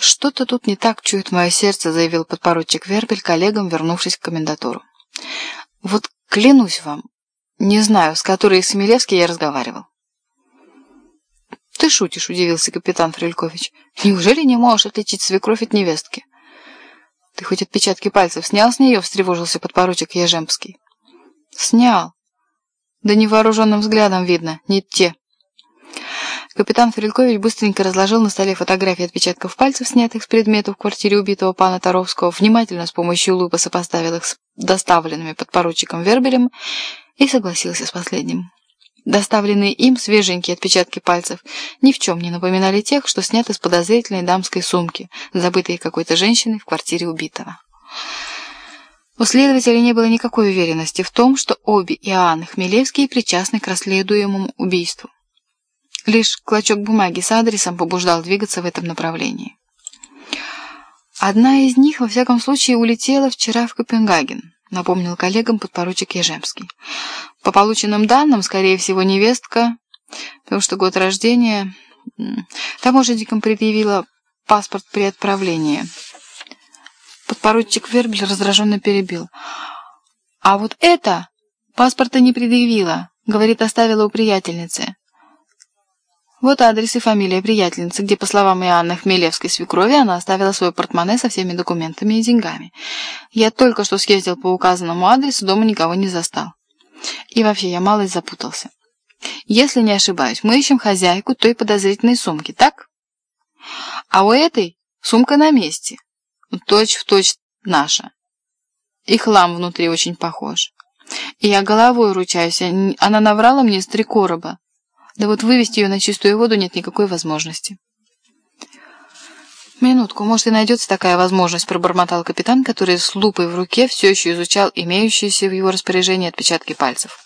«Что-то тут не так чует мое сердце», — заявил подпоручик Вербель коллегам, вернувшись к комендатуру. «Вот клянусь вам, не знаю, с которой из Смелевски я разговаривал». «Ты шутишь», — удивился капитан Фрелькович. «Неужели не можешь отличить свекровь от невестки?» «Ты хоть отпечатки пальцев снял с нее?» — встревожился подпоручик Ежемский. «Снял. Да невооруженным взглядом видно, не те». Капитан Фрелькович быстренько разложил на столе фотографии отпечатков пальцев, снятых с предметов в квартире убитого пана Таровского, внимательно с помощью лупы сопоставил их с доставленными подпоручиком Вербелем и согласился с последним. Доставленные им свеженькие отпечатки пальцев ни в чем не напоминали тех, что сняты с подозрительной дамской сумки, забытой какой-то женщиной в квартире убитого. У следователя не было никакой уверенности в том, что обе Иоанны Хмелевские причастны к расследуемому убийству. Лишь клочок бумаги с адресом побуждал двигаться в этом направлении. «Одна из них, во всяком случае, улетела вчера в Копенгаген», напомнил коллегам подпоручик Ежемский. «По полученным данным, скорее всего, невестка, потому что год рождения таможенникам предъявила паспорт при отправлении». Подпоручик Вербель раздраженно перебил. «А вот это паспорта не предъявила», — говорит, оставила у приятельницы. Вот адрес и фамилия приятельницы, где, по словам Иоанны Хмелевской свекрови, она оставила свой портмоне со всеми документами и деньгами. Я только что съездил по указанному адресу, дома никого не застал. И вообще, я малость запутался. Если не ошибаюсь, мы ищем хозяйку той подозрительной сумки, так? А у этой сумка на месте. Точь в точь наша. И хлам внутри очень похож. И я головой ручаюсь, она наврала мне с три короба. Да вот вывести ее на чистую воду нет никакой возможности. «Минутку, может и найдется такая возможность», — пробормотал капитан, который с лупой в руке все еще изучал имеющиеся в его распоряжении отпечатки пальцев.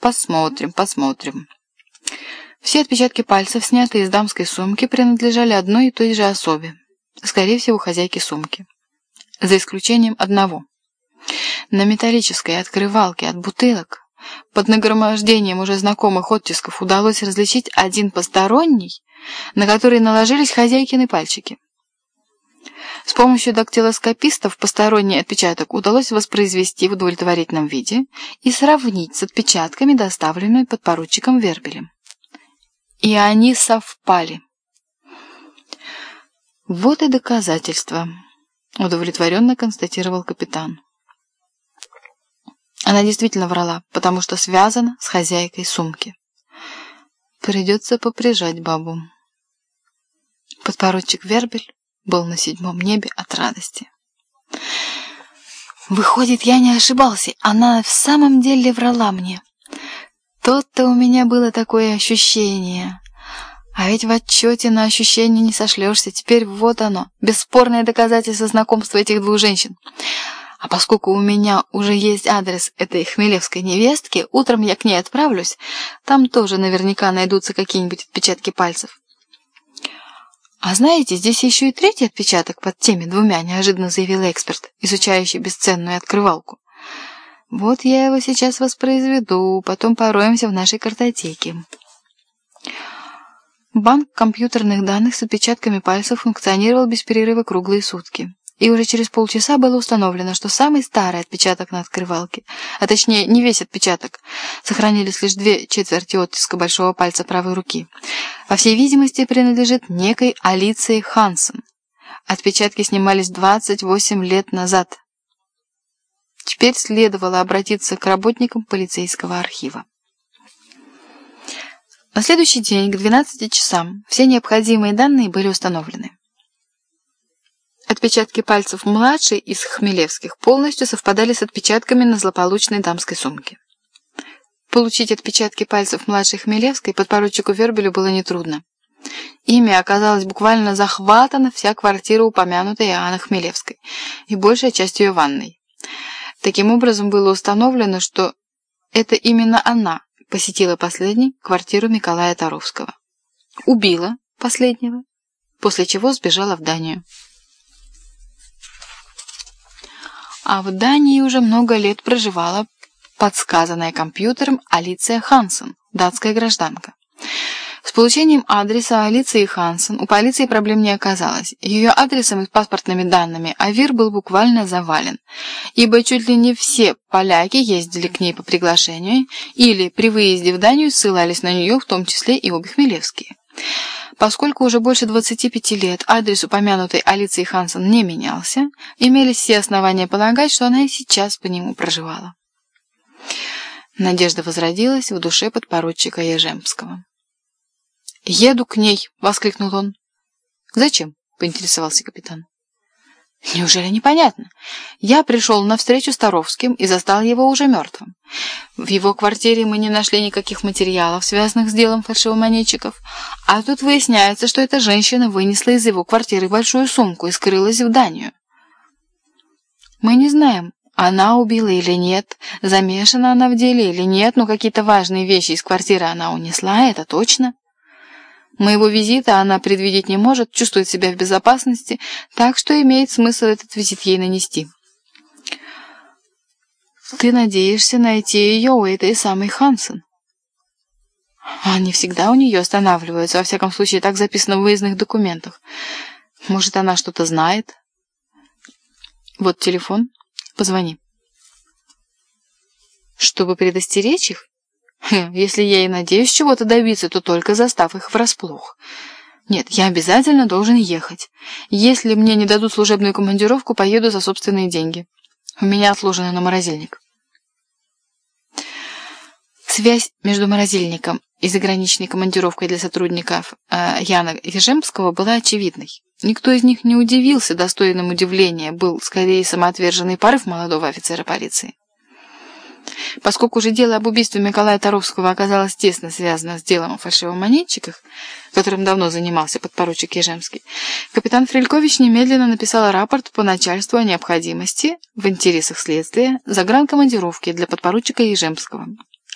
«Посмотрим, посмотрим». Все отпечатки пальцев, снятые из дамской сумки, принадлежали одной и той же особе, скорее всего, хозяйке сумки. За исключением одного. На металлической открывалке от бутылок под нагромождением уже знакомых оттисков удалось различить один посторонний, на который наложились хозяйкины пальчики. С помощью дактилоскопистов посторонний отпечаток удалось воспроизвести в удовлетворительном виде и сравнить с отпечатками, доставленными подпоручиком Вербелем. И они совпали. «Вот и доказательство», — удовлетворенно констатировал капитан. Она действительно врала, потому что связана с хозяйкой сумки. Придется поприжать бабу. Подпоручик Вербель был на седьмом небе от радости. Выходит, я не ошибался, она в самом деле врала мне. Тот-то у меня было такое ощущение. А ведь в отчете на ощущение не сошлешься. Теперь вот оно, бесспорное доказательство знакомства этих двух женщин. А поскольку у меня уже есть адрес этой хмелевской невестки, утром я к ней отправлюсь. Там тоже наверняка найдутся какие-нибудь отпечатки пальцев. «А знаете, здесь еще и третий отпечаток под теми двумя», — неожиданно заявил эксперт, изучающий бесценную открывалку. «Вот я его сейчас воспроизведу, потом пороемся в нашей картотеке». Банк компьютерных данных с отпечатками пальцев функционировал без перерыва круглые сутки. И уже через полчаса было установлено, что самый старый отпечаток на открывалке, а точнее не весь отпечаток, сохранились лишь две четверти оттиска большого пальца правой руки, во всей видимости принадлежит некой Алиции Хансен. Отпечатки снимались 28 лет назад. Теперь следовало обратиться к работникам полицейского архива. На следующий день к 12 часам все необходимые данные были установлены. Отпечатки пальцев младшей из Хмелевских полностью совпадали с отпечатками на злополучной дамской сумке. Получить отпечатки пальцев младшей Хмелевской подпоручику Вербелю было нетрудно. Ими оказалось буквально захватана вся квартира упомянутой Иоанны Хмелевской и большая часть ее ванной. Таким образом было установлено, что это именно она посетила последней квартиру Николая Таровского. Убила последнего, после чего сбежала в Данию. А в Дании уже много лет проживала подсказанная компьютером Алиция Хансен, датская гражданка. С получением адреса Алиции Хансен у полиции проблем не оказалось. Ее адресом и паспортными данными Авир был буквально завален, ибо чуть ли не все поляки ездили к ней по приглашению или при выезде в Данию ссылались на нее, в том числе и обе Хмелевские. Поскольку уже больше 25 лет адрес упомянутой Алиции Хансен не менялся, имелись все основания полагать, что она и сейчас по нему проживала. Надежда возродилась в душе подпоручика Ежемского. «Еду к ней!» — воскликнул он. «Зачем?» — поинтересовался капитан. «Неужели непонятно? Я пришел на встречу с Таровским и застал его уже мертвым. В его квартире мы не нашли никаких материалов, связанных с делом фальшивомонетчиков, а тут выясняется, что эта женщина вынесла из его квартиры большую сумку и скрылась в Данию. Мы не знаем, она убила или нет, замешана она в деле или нет, но какие-то важные вещи из квартиры она унесла, это точно». Моего визита она предвидеть не может, чувствует себя в безопасности, так что имеет смысл этот визит ей нанести. Ты надеешься найти ее у этой самой Хансен? Они всегда у нее останавливаются, во всяком случае, так записано в выездных документах. Может, она что-то знает? Вот телефон. Позвони. Чтобы предостеречь их? Если я и надеюсь чего-то добиться, то только застав их врасплох. Нет, я обязательно должен ехать. Если мне не дадут служебную командировку, поеду за собственные деньги. У меня отложено на морозильник. Связь между морозильником и заграничной командировкой для сотрудников э, Яна Ежемского была очевидной. Никто из них не удивился, достойным удивления был скорее самоотверженный порыв молодого офицера полиции. Поскольку же дело об убийстве Николая Таровского оказалось тесно связано с делом о фальшивомонетчиках, которым давно занимался подпоручик Ежемский, капитан Фрелькович немедленно написал рапорт по начальству о необходимости, в интересах следствия, загранкомандировки для подпоручика Ежемского,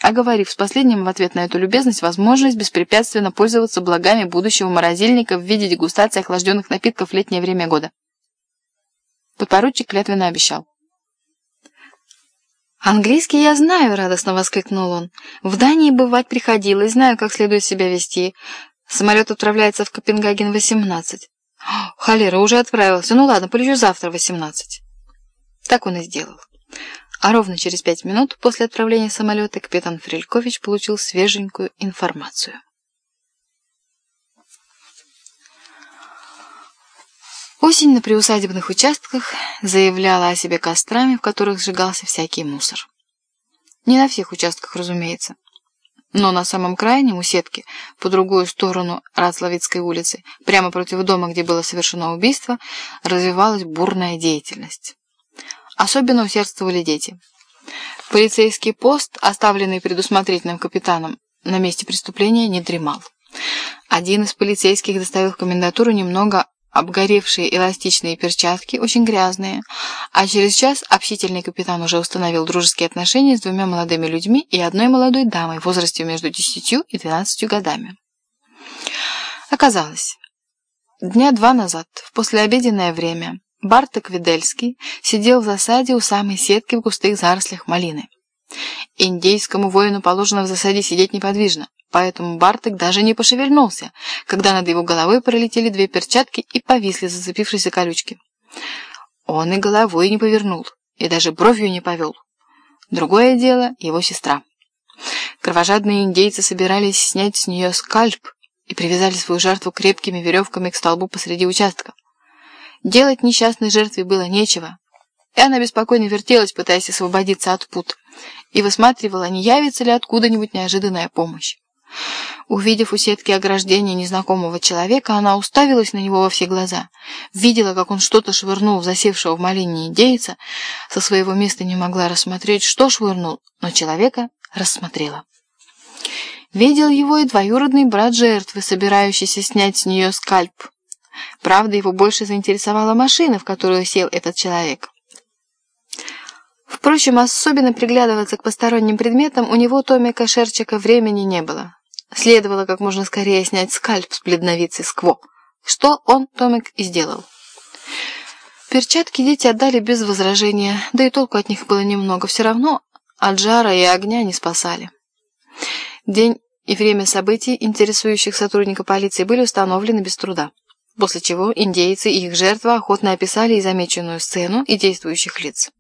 оговорив с последним в ответ на эту любезность возможность беспрепятственно пользоваться благами будущего морозильника в виде дегустации охлажденных напитков в летнее время года. Подпоручик клятвенно обещал. «Английский я знаю», — радостно воскликнул он. «В Дании бывать приходилось, знаю, как следует себя вести. Самолет отправляется в Копенгаген в 18. Холера, уже отправился. Ну ладно, полечу завтра в 18. Так он и сделал. А ровно через пять минут после отправления самолета капитан Фрелькович получил свеженькую информацию. Осень на приусадебных участках заявляла о себе кострами, в которых сжигался всякий мусор. Не на всех участках, разумеется. Но на самом крайнем, у сетки, по другую сторону Рацлавицкой улицы, прямо против дома, где было совершено убийство, развивалась бурная деятельность. Особенно усердствовали дети. Полицейский пост, оставленный предусмотрительным капитаном на месте преступления, не дремал. Один из полицейских доставил в комендатуру немного обгоревшие эластичные перчатки, очень грязные, а через час общительный капитан уже установил дружеские отношения с двумя молодыми людьми и одной молодой дамой в возрасте между 10 и 12 годами. Оказалось, дня два назад, в послеобеденное время, Барток Видельский сидел в засаде у самой сетки в густых зарослях малины. Индейскому воину положено в засаде сидеть неподвижно, Поэтому Барток даже не пошевельнулся, когда над его головой пролетели две перчатки и повисли, зацепившись за колючки. Он и головой не повернул, и даже бровью не повел. Другое дело — его сестра. Кровожадные индейцы собирались снять с нее скальп и привязали свою жертву крепкими веревками к столбу посреди участка. Делать несчастной жертве было нечего, и она беспокойно вертелась, пытаясь освободиться от пут, и высматривала, не явится ли откуда-нибудь неожиданная помощь. Увидев у сетки ограждения незнакомого человека, она уставилась на него во все глаза. Видела, как он что-то швырнул в засевшего в малине индейца. Со своего места не могла рассмотреть, что швырнул, но человека рассмотрела. Видел его и двоюродный брат жертвы, собирающийся снять с нее скальп. Правда, его больше заинтересовала машина, в которую сел этот человек. Впрочем, особенно приглядываться к посторонним предметам у него, Томика Шерчика, времени не было. Следовало как можно скорее снять скальп с бледновицы Скво, что он, Томик, и сделал. Перчатки дети отдали без возражения, да и толку от них было немного. Все равно от жара и огня не спасали. День и время событий, интересующих сотрудника полиции, были установлены без труда. После чего индейцы и их жертва охотно описали и замеченную сцену, и действующих лиц.